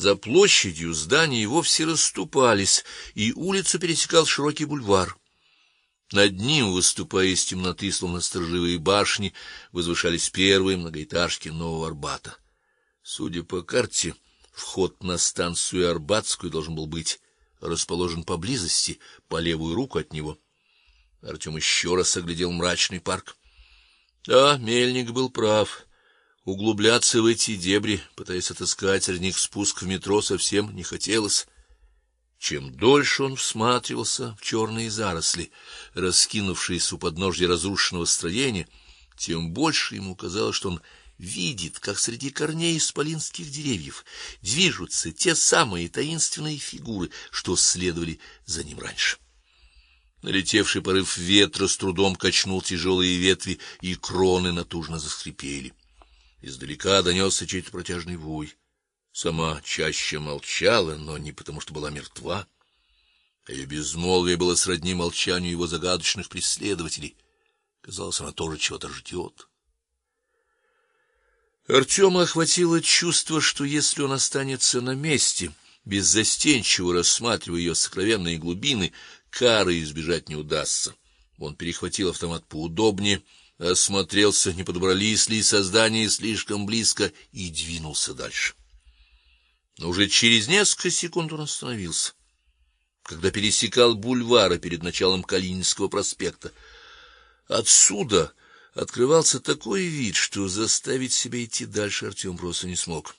За площадью здания вовсе расступались, и улицу пересекал широкий бульвар. Над ним, выступая из темноты, словно сторожевые башни, возвышались первые многоэтажки Нового Арбата. Судя по карте, вход на станцию Арбатскую должен был быть расположен поблизости, по левую руку от него. Артем еще раз оглядел мрачный парк. Да, мельник был прав. Углубляться в эти дебри, пытаясь отыскать среди них спуск в метро, совсем не хотелось. Чем дольше он всматривался в черные заросли, раскинувшиеся у подножья разрушенного строения, тем больше ему казалось, что он видит, как среди корней исполинских деревьев движутся те самые таинственные фигуры, что следовали за ним раньше. Налетевший порыв ветра с трудом качнул тяжелые ветви, и кроны натужно заскрипели. Издалека донесся чей-то протяжный вой. Сама чаще молчала, но не потому, что была мертва. А ее безмолвие было сродни молчанию его загадочных преследователей. Казалось, она тоже чего-то ждет. Артема охватило чувство, что если он останется на месте, беззастенчиво рассматривая ее сокровенные глубины, кары избежать не удастся. Он перехватил автомат поудобнее, осмотрелся, не подобрались ли создания слишком близко и двинулся дальше. Но уже через несколько секунд он остановился, когда пересекал бульвар перед началом Калининского проспекта. Отсюда открывался такой вид, что заставить себя идти дальше Артем просто не смог.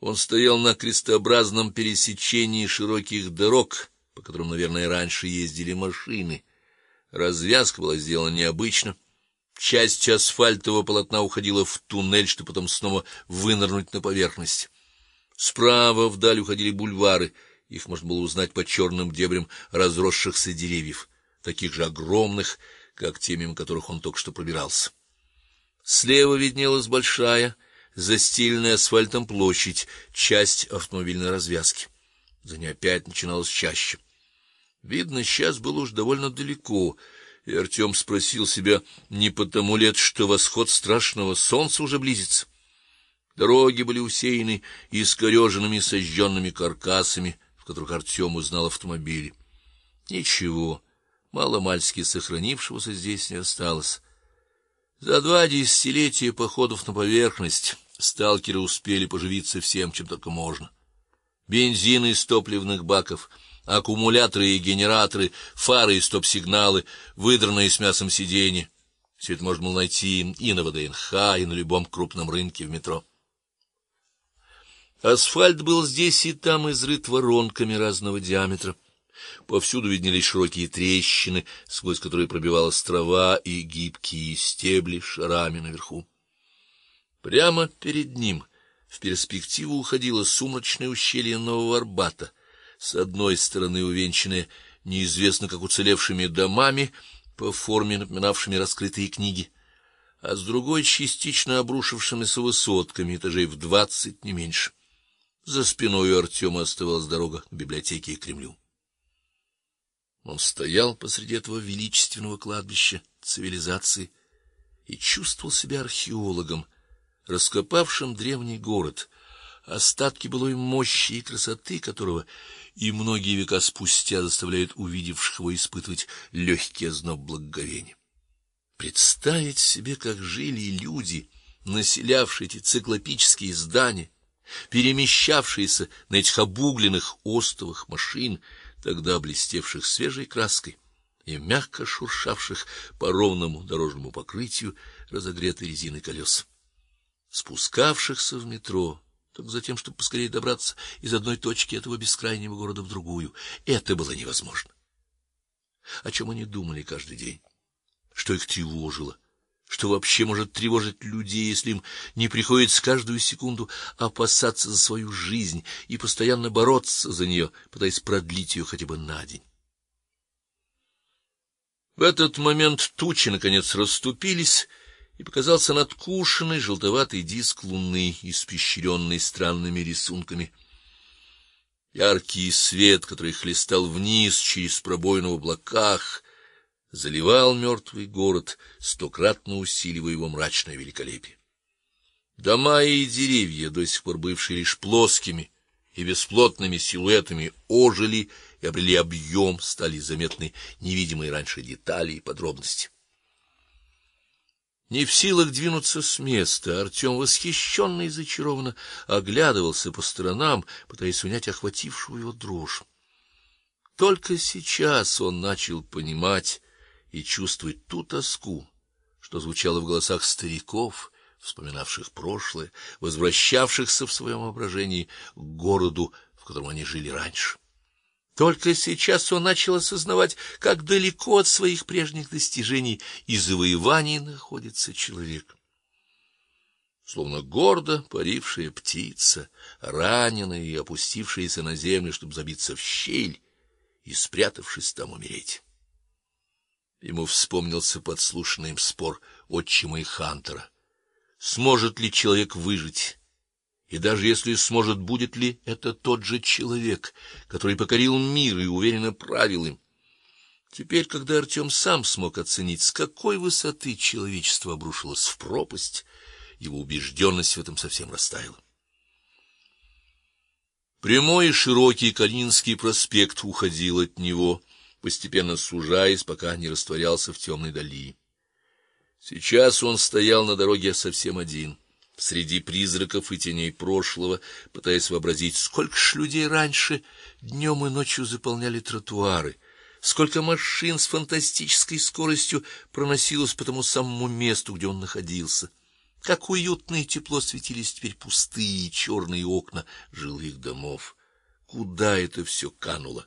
Он стоял на крестообразном пересечении широких дорог, по которым, наверное, раньше ездили машины. Развязка была сделана необычно. Часть асфальтового полотна уходила в туннель, чтобы потом снова вынырнуть на поверхность. Справа вдаль уходили бульвары, их можно было узнать по черным дебрям разросшихся деревьев, таких же огромных, как те, мимо которых он только что пробирался. Слева виднелась большая, застеленная асфальтом площадь, часть автомобильной развязки. За ней опять начиналось чаще. Видно, сейчас было уж довольно далеко, и Артем спросил себя, не потому ли это, что восход страшного солнца уже близится. Дороги были усеяны искореженными сожженными каркасами, в которых Артем узнал автомобили. Ничего, мало-мальски сохранившегося здесь не осталось. За два десятилетия походов на поверхность сталкеры успели поживиться всем, чем только можно. Бензин из топливных баков, аккумуляторы и генераторы, фары и стоп-сигналы, выдранные с мясом сиденья. Все это можно было найти и на ВДНХ, и на любом крупном рынке в метро. Асфальт был здесь и там изрыт воронками разного диаметра. Повсюду виднелись широкие трещины, сквозь которые пробивалась трава и гибкие стебли шарами наверху. Прямо перед ним в перспективу уходило сумрачное ущелье Нового Арбата, с одной стороны увенчанное неизвестно как уцелевшими домами, по форме напоминавшими раскрытые книги, а с другой частично обрушившимися высотками этажей в двадцать не меньше. За спиной у Артема оставалась дорога к библиотеке и Кремлю. Он стоял посреди этого величественного кладбища цивилизации и чувствовал себя археологом, раскопавшим древний город, остатки былой мощи и красоты которого и многие века спустя заставляют увидевших его испытывать легкий озноб благоговения. Представить себе, как жили люди, населявшие эти циклопические здания, перемещавшиеся на этих обугленных остовах машин, тогда блестевших свежей краской и мягко шуршавших по ровному дорожному покрытию разогретой резины колес, спускавшихся в метро только за тем, чтобы поскорее добраться из одной точки этого бескрайнего города в другую. Это было невозможно. О чем они думали каждый день? Что их тревожило? что вообще может тревожить людей, если им не приходится каждую секунду опасаться за свою жизнь и постоянно бороться за нее, пытаясь продлить ее хотя бы на день. В этот момент тучи наконец расступились, и показался надкушенный желтоватый диск луны, испещренный странными рисунками. Яркий свет, который хлестал вниз через пробоину в облаках, заливал мертвый город, стократно усиливая его мрачное великолепие. Дома и деревья, до сих пор бывшие лишь плоскими и бесплотными силуэтами, ожили и обрели объем, стали заметны невидимые раньше детали и подробности. Не в силах двинуться с места, Артем восхищенно и зачарованно оглядывался по сторонам, пытаясь унять охватившую его дрожь. Только сейчас он начал понимать и чувствовать ту тоску, что звучало в голосах стариков, вспоминавших прошлое, возвращавшихся в своем воображении к городу, в котором они жили раньше. Только сейчас он начал осознавать, как далеко от своих прежних достижений и завоеваний находится человек. Словно гордо парившая птица, раненая и опустившаяся на землю, чтобы забиться в щель и спрятавшись там умереть. Ему вспомнился подслушанный им спор отчима и Хантера. Сможет ли человек выжить? И даже если сможет, будет ли это тот же человек, который покорил мир и уверенно правил им? Теперь, когда Артем сам смог оценить, с какой высоты человечество обрушилось в пропасть, его убежденность в этом совсем растаяла. Прямой и широкий Калининский проспект уходил от него, постепенно сужаясь, пока не растворялся в темной дали. Сейчас он стоял на дороге совсем один среди призраков и теней прошлого, пытаясь вообразить, сколько ж людей раньше днем и ночью заполняли тротуары, сколько машин с фантастической скоростью проносилось по тому самому месту, где он находился. Как уютно и тепло светились теперь пустые черные окна жилых домов. Куда это все кануло?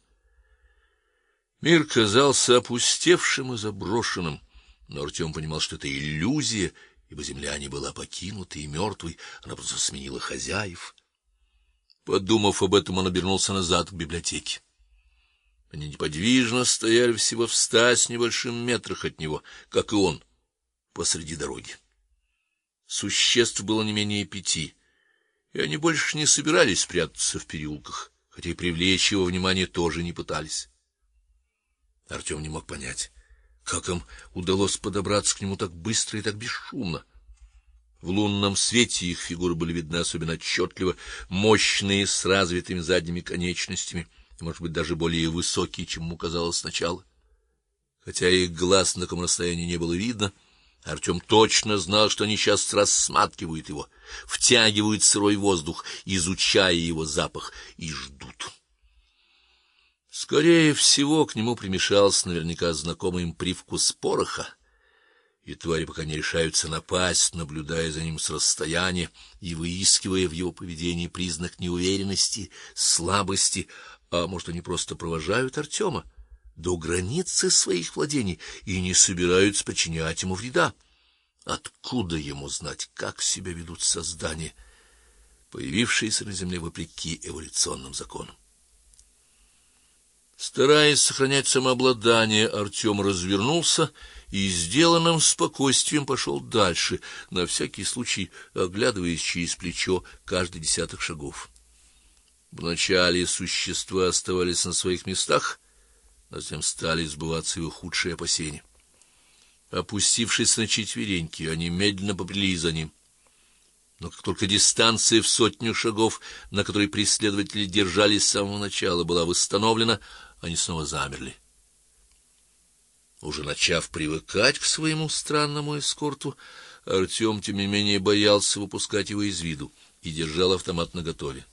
Мир казался опустевшим и заброшенным, но Артем понимал, что это иллюзия ибо земля не была покинутой и мертвой, она просто сменила хозяев. Подумав об этом, он обернулся назад к библиотеке. Они неподвижно стояли всего в ста с небольшим метрах от него, как и он, посреди дороги. Существ было не менее пяти, и они больше не собирались прятаться в переулках, хотя и привлечь его внимание тоже не пытались. Артем не мог понять, как им удалось подобраться к нему так быстро и так бесшумно? В лунном свете их фигуры были видны особенно отчетливо, мощные, с развитыми задними конечностями, может быть, даже более высокие, чем ему казалось сначала. Хотя их глаз на таком расстоянии не было видно, Артем точно знал, что они сейчас рассматривают его, втягивают сырой воздух, изучая его запах и ждут. Скорее всего, к нему примешался наверняка знакомый им привкус пороха, и твари пока не решаются напасть, наблюдая за ним с расстояния и выискивая в его поведении признак неуверенности, слабости, а может, они просто провожают Артема до границы своих владений и не собираются причинять ему вреда. Откуда ему знать, как себя ведут создания, появившиеся на земле вопреки эволюционным законам? Стараясь сохранять самообладание, Артем развернулся и сделанным спокойствием пошел дальше, на всякий случай оглядываясь через плечо каждый десяток шагов. Вначале существа оставались на своих местах, а затем стали сбываться его худшие опасения. Опустившись на четвереньки, они медленно побрели за ним. Но как только дистанция в сотню шагов, на которой преследователи держались с самого начала, была восстановлена, они снова замерли. Уже начав привыкать к своему странному эскорту, Артем тем не менее боялся выпускать его из виду и держал автомат наготове.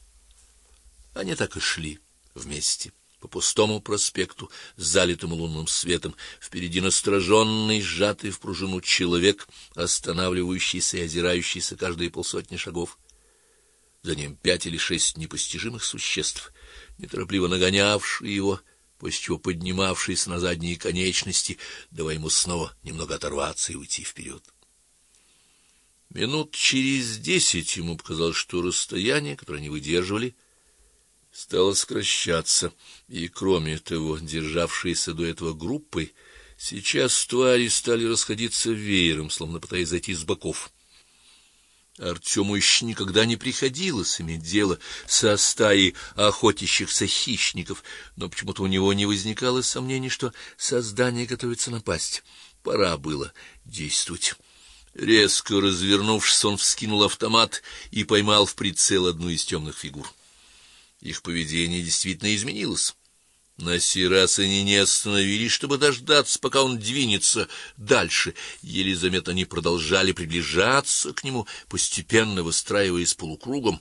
Они так и шли вместе по пустому проспекту, залитому лунным светом, впереди настороженный, сжатый в пружину человек, останавливающийся и озирающийся каждые полсотни шагов. За ним пять или шесть непостижимых существ, неторопливо нагонявшие его после чего поднимавшись на задние конечности, давая ему снова немного оторваться и уйти вперед. Минут через десять ему показалось, что расстояние, которое они выдерживали, стало сокращаться, и кроме того, державшиеся до этого группой, сейчас твари стали расходиться веером, словно пытаясь зайти с боков. Артему еще никогда не приходилось иметь дело со стаей охотящихся хищников, но почему-то у него не возникало сомнений, что создание готовится напасть. Пора было действовать. Резко развернувшись, он вскинул автомат и поймал в прицел одну из темных фигур. Их поведение действительно изменилось. На сей раз они не остановились, чтобы дождаться, пока он двинется дальше. Еле заметно они продолжали приближаться к нему, постепенно выстраиваясь полукругом.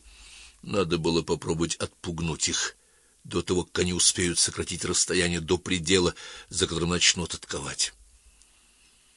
Надо было попробовать отпугнуть их до того, как они успеют сократить расстояние до предела, за которым начнут атаковать.